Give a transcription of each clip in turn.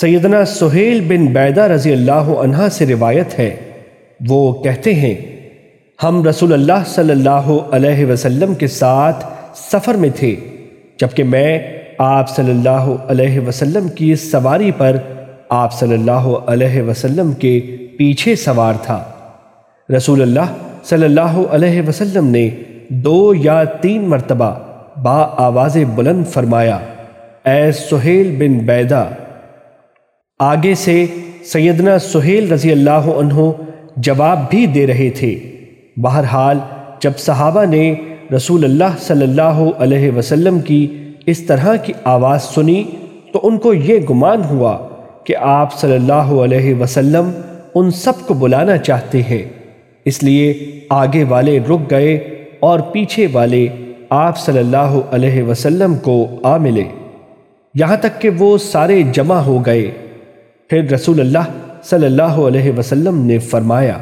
سیدنا سہیل بن بیدہ رضی اللہ عنہ سے روایت ہے۔ وہ کہتے ہیں، ہم رسول اللہ صلی اللہ علیہ وسلم کے ساتھ سفر میں تھے، جبکہ میں آپ صلی اللہ علیہ وسلم کی سواری پر آپ صلی اللہ علیہ وسلم کے پیچھے سوار تھا۔ رسول اللہ صلی اللہ علیہ وسلم نے دو یا تین مرتبہ با آواز بلند فرمایا، اے سہیل بن بیدہ آگے سے سیدنا سہیل رضی اللہ عنہ جواب بھی دے رہے تھے۔ بہرحال جب صحابہ نے رسول اللہ صلی اللہ علیہ وسلم کی اس طرح کی آواز سنی تو ان کو یہ گمان ہوا کہ آپ صلی اللہ علیہ وسلم ان سب کو بلانا چاہتے ہیں۔ اس لیے آگے والے رک گئے اور پیچھے والے آپ صلی اللہ علیہ وسلم کو آ ملے۔ یہاں تک کہ وہ سارے جمع ہو گئے۔ پھر رسول اللہ صلی اللہ علیہ وسلم نے فرمایا،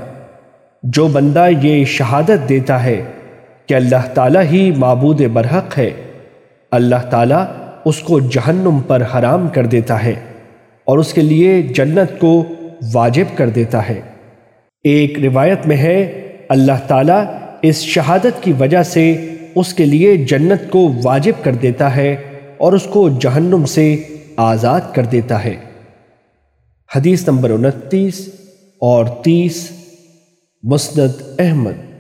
جو بندہ یہ شہادت دیتا ہے کہ اللہ تعالیٰ ہی معبود برحق ہے، اللہ تعالیٰ اس کو جہنم پر حرام کر دیتا ہے اور اس کے لیے جنت کو واجب کر دیتا ہے۔ ایک روایت میں ہے، اللہ تعالیٰ اس شہادت کی وجہ سے اس کے لیے جنت کو واجب کر دیتا ہے اور اس کو جہنم سے آزاد کر دیتا ہے۔ حدیث نمبر انتیس اور تیس مسند احمد۔